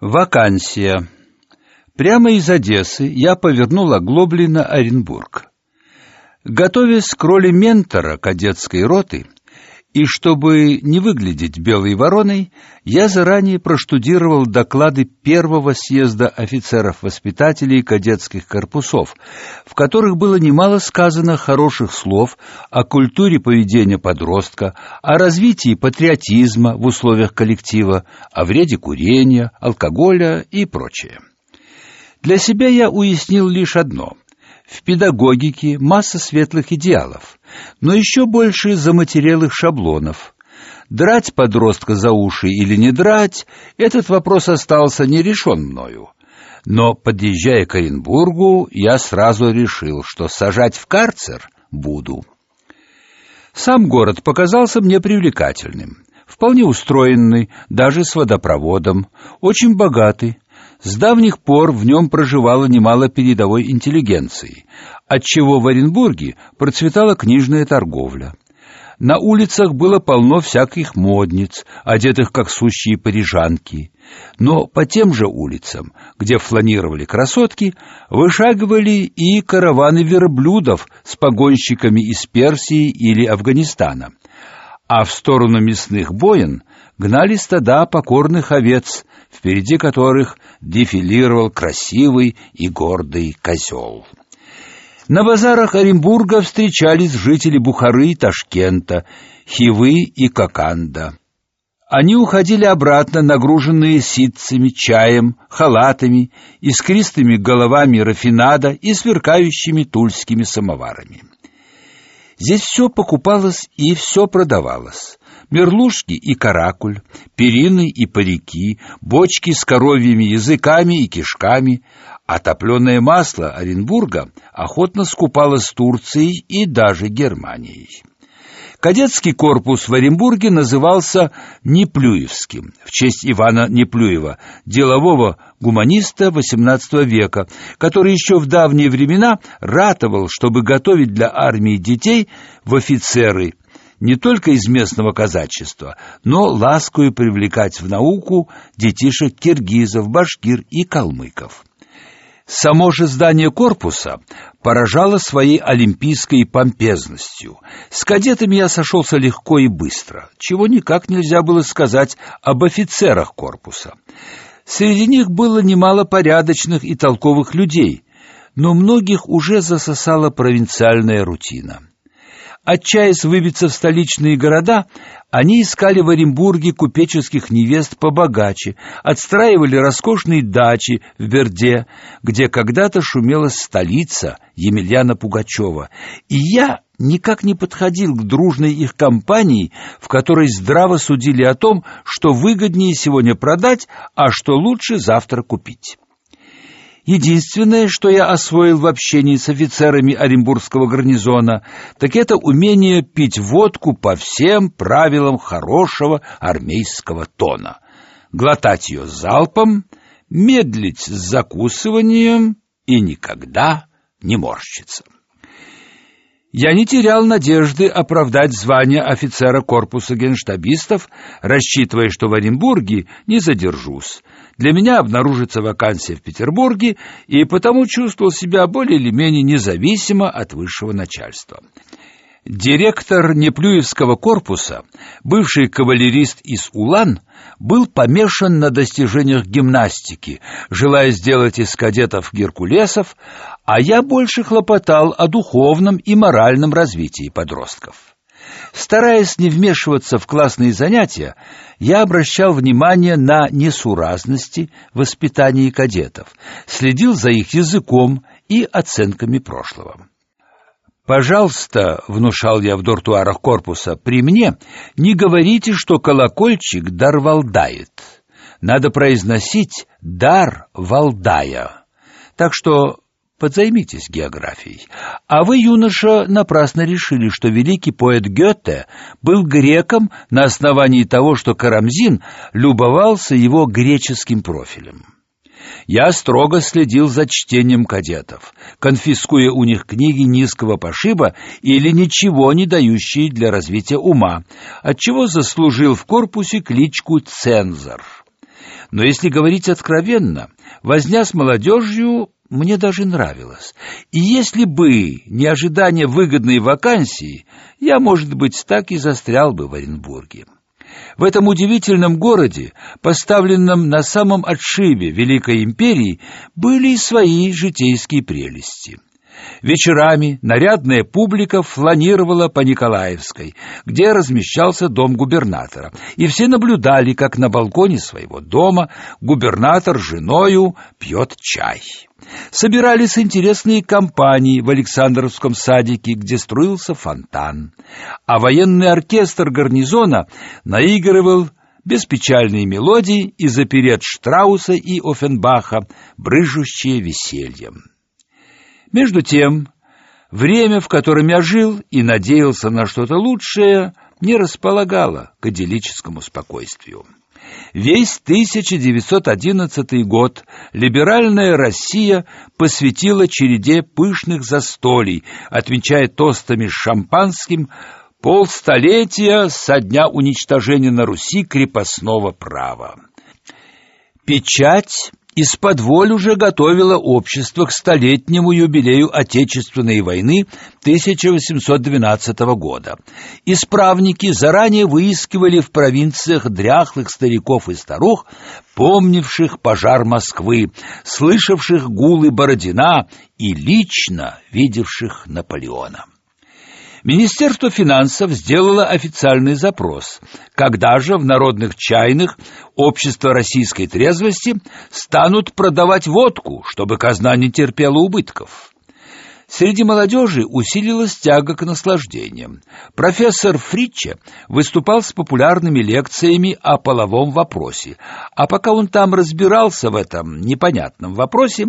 Вакансия. Прямо из Одессы я повернул оглобли на Оренбург. Готовясь к роли ментора кадетской роты, и чтобы не выглядеть белой вороной, я заранее проштудировал доклады первого съезда офицеров-воспитателей кадетских корпусов, в которых было немало сказано хороших слов о культуре поведения подростка, о развитии патриотизма в условиях коллектива, о вреде курения, алкоголя и прочее. Для себя я уяснил лишь одно — в педагогике масса светлых идеалов, но еще больше заматерелых шаблонов. Драть подростка за уши или не драть, этот вопрос остался нерешен мною. Но, подъезжая к Оренбургу, я сразу решил, что сажать в карцер буду. Сам город показался мне привлекательным, вполне устроенный, даже с водопроводом, очень богатый, с давних пор в нем проживало немало передовой интеллигенции, отчего в Оренбурге процветала книжная торговля. На улицах было полно всяких модниц, одетых как сущие парижанки. Но по тем же улицам, где фланировали красотки, вышагивали и караваны верблюдов с погонщиками из Персии или Афганистана. А в сторону мясных боин гнали стада покорных овец, впереди которых дефилировал красивый и гордый козел. На базарах Оренбурга встречались жители Бухары и Ташкента, Хивы и Коканда. Они уходили обратно, нагруженные ситцами, чаем, халатами, искристыми головами рафинада и сверкающими тульскими самоварами. Здесь все покупалось и все продавалось мерлушки и каракуль, перины и парики, бочки с коровьими языками и кишками, а топленое масло Оренбурга охотно скупалось Турцией и даже Германией. Кадетский корпус в Оренбурге назывался Неплюевским в честь Ивана Неплюева, делового гуманиста XVIII века, который еще в давние времена ратовал, чтобы готовить для армии детей в офицеры – не только из местного казачества, но ласкою привлекать в науку детишек киргизов, башкир и калмыков. Само же здание корпуса поражало своей олимпийской помпезностью. С кадетами я сошелся легко и быстро, чего никак нельзя было сказать об офицерах корпуса. Среди них было немало порядочных и толковых людей, но многих уже засосала провинциальная рутина. Отчаясь выбиться в столичные города, они искали в Оренбурге купеческих невест побогаче, отстраивали роскошные дачи в Берде, где когда-то шумела столица Емельяна Пугачева. И я никак не подходил к дружной их компании, в которой здраво судили о том, что выгоднее сегодня продать, а что лучше завтра купить. Единственное, что я освоил в общении с офицерами Оренбургского гарнизона, так это умение пить водку по всем правилам хорошего армейского тона. Глотать ее залпом, медлить с закусыванием и никогда не морщиться. Я не терял надежды оправдать звание офицера корпуса генштабистов, рассчитывая, что в Оренбурге не задержусь. Для меня обнаружится вакансия в Петербурге, и потому чувствовал себя более или менее независимо от высшего начальства. Директор Неплюевского корпуса, бывший кавалерист из Улан, был помешан на достижениях гимнастики, желая сделать из кадетов геркулесов, а я больше хлопотал о духовном и моральном развитии подростков. Стараясь не вмешиваться в классные занятия, я обращал внимание на несуразности в воспитании кадетов, следил за их языком и оценками прошлого. Пожалуйста, внушал я в дортуарах корпуса, при мне не говорите, что колокольчик дар валдает. Надо произносить дар валдая. Так что подзаймитесь географией. А вы, юноша, напрасно решили, что великий поэт Гёте был греком на основании того, что Карамзин любовался его греческим профилем. Я строго следил за чтением кадетов, конфискуя у них книги низкого пошиба или ничего не дающие для развития ума, отчего заслужил в корпусе кличку «Цензор». Но если говорить откровенно, возня с молодежью мне даже нравилась. И если бы не ожидание выгодной вакансии, я, может быть, так и застрял бы в Оренбурге. В этом удивительном городе, поставленном на самом отшибе Великой империи, были и свои житейские прелести. Вечерами нарядная публика фланировала по Николаевской, где размещался дом губернатора, и все наблюдали, как на балконе своего дома губернатор с женою пьет чай. Собирались интересные компании в Александровском садике, где строился фонтан, а военный оркестр гарнизона наигрывал беспечальные мелодии из оперет Штрауса и Оффенбаха, брыжущие весельем. Между тем, время, в котором я жил и надеялся на что-то лучшее, не располагало к идиллическому спокойствию. Весь 1911 год либеральная Россия посвятила череде пышных застолий, отмечая тостами с шампанским полстолетия со дня уничтожения на Руси крепостного права. Печать из-под уже готовило общество к столетнему юбилею Отечественной войны 1812 года. Исправники заранее выискивали в провинциях дряхлых стариков и старух, помнивших пожар Москвы, слышавших гулы Бородина и лично видевших Наполеона. Министерство финансов сделало официальный запрос, когда же в народных чайных общество российской трезвости станут продавать водку, чтобы казна не терпела убытков. Среди молодежи усилилась тяга к наслаждениям. Профессор Фриче выступал с популярными лекциями о половом вопросе, а пока он там разбирался в этом непонятном вопросе,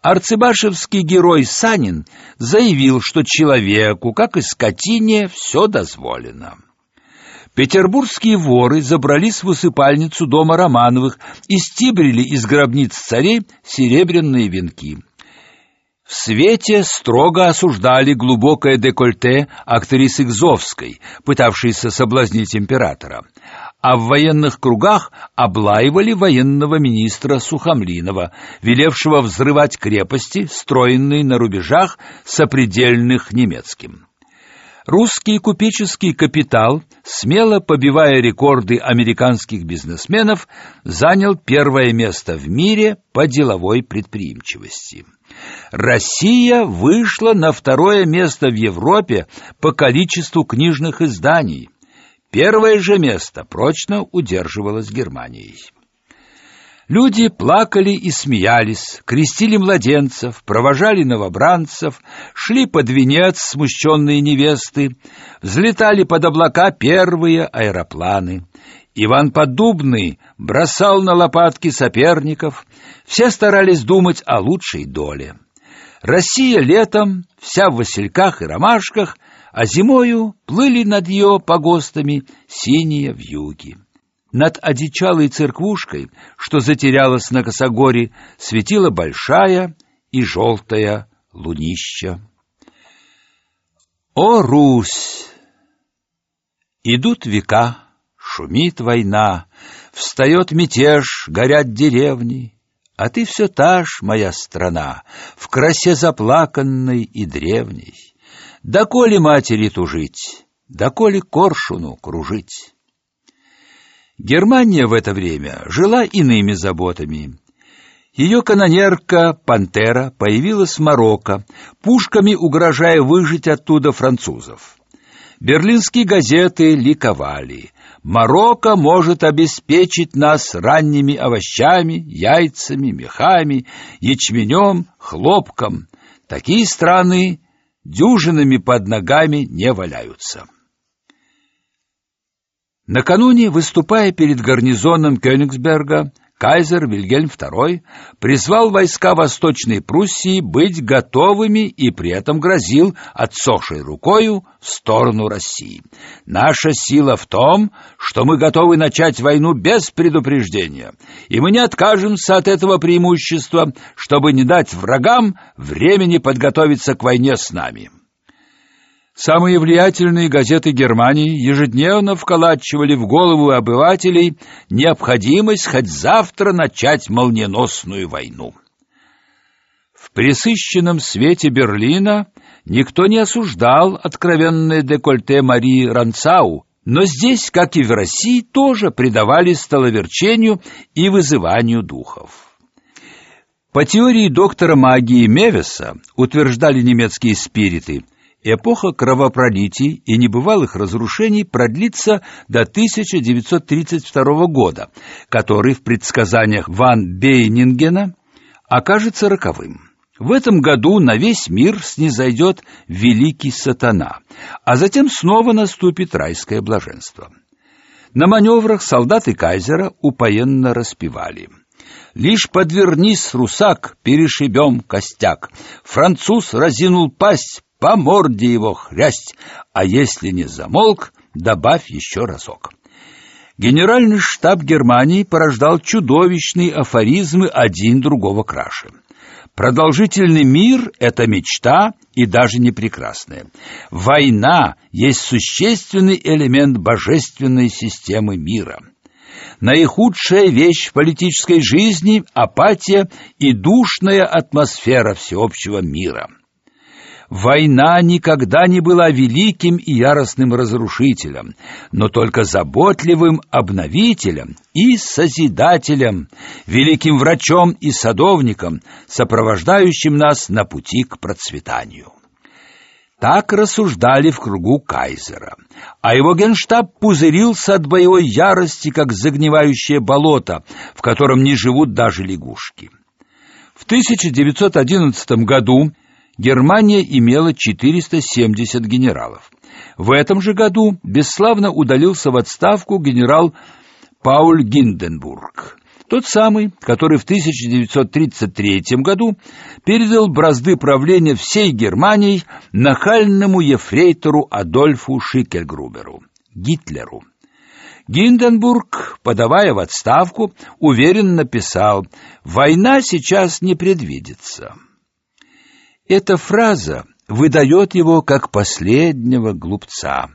арцебашевский герой Санин заявил, что человеку, как и скотине, все дозволено. Петербургские воры забрались в усыпальницу дома Романовых и стибрили из гробниц царей серебряные венки. В свете строго осуждали глубокое декольте актрисы Гзовской, пытавшейся соблазнить императора а в военных кругах облаивали военного министра Сухомлинова, велевшего взрывать крепости, строенные на рубежах сопредельных немецким. Русский купеческий капитал, смело побивая рекорды американских бизнесменов, занял первое место в мире по деловой предприимчивости. Россия вышла на второе место в Европе по количеству книжных изданий – Первое же место прочно удерживалось Германией. Люди плакали и смеялись, крестили младенцев, провожали новобранцев, шли под венец смущенные невесты, взлетали под облака первые аэропланы. Иван Поддубный бросал на лопатки соперников, все старались думать о лучшей доле. Россия летом, вся в васильках и ромашках, а зимою плыли над ее погостами синие вьюги. Над одичалой церквушкой, что затерялась на косогоре, светила большая и желтая лунища. О, Русь! Идут века, шумит война, встает мятеж, горят деревни, а ты все та ж, моя страна, в красе заплаканной и древней. Доколе матери тужить, доколе коршуну кружить. Германия в это время жила иными заботами. Ее канонерка Пантера появилась в Марокко, пушками угрожая выжить оттуда французов. Берлинские газеты ликовали. Марокко может обеспечить нас ранними овощами, яйцами, мехами, ячменем, хлопком. Такие страны дюжинами под ногами не валяются. Накануне, выступая перед гарнизоном Кёнигсберга, кайзер Вильгельм II призвал войска Восточной Пруссии быть готовыми и при этом грозил отсохшей рукою в сторону России. Наша сила в том, что мы готовы начать войну без предупреждения, и мы не откажемся от этого преимущества, чтобы не дать врагам времени подготовиться к войне с нами. Самые влиятельные газеты Германии ежедневно вколачивали в голову обывателей необходимость хоть завтра начать молниеносную войну. В пресыщенном свете Берлина никто не осуждал откровенное декольте Марии Ранцау, но здесь, как и в России, тоже предавались столоверчению и вызыванию духов. По теории доктора магии Мевеса утверждали немецкие спириты – Эпоха кровопролитий и небывалых разрушений продлится до 1932 года, который в предсказаниях Ван Бейнингена окажется роковым. В этом году на весь мир снизойдет великий сатана, а затем снова наступит райское блаженство. На маневрах солдаты кайзера упоенно распевали Лишь подвернись, русак, перешибем костяк. Француз разинул пасть, по морде его хрясть, а если не замолк, добавь еще разок. Генеральный штаб Германии порождал чудовищные афоризмы один другого краше. Продолжительный мир — это мечта и даже не прекрасная. Война есть существенный элемент божественной системы мира. Наихудшая вещь в политической жизни — апатия и душная атмосфера всеобщего мира. Война никогда не была великим и яростным разрушителем, но только заботливым обновителем и созидателем, великим врачом и садовником, сопровождающим нас на пути к процветанию. Так рассуждали в кругу кайзера, а его генштаб пузырился от боевой ярости, как загнивающее болото, в котором не живут даже лягушки. В 1911 году Германия имела 470 генералов. В этом же году бесславно удалился в отставку генерал Пауль Гинденбург, тот самый, который в 1933 году передал бразды правления всей Германией нахальному ефрейтору Адольфу Шикельгруберу, Гитлеру. Гинденбург, подавая в отставку, уверенно писал: "Война сейчас не предвидится". Эта фраза выдает его как последнего глупца.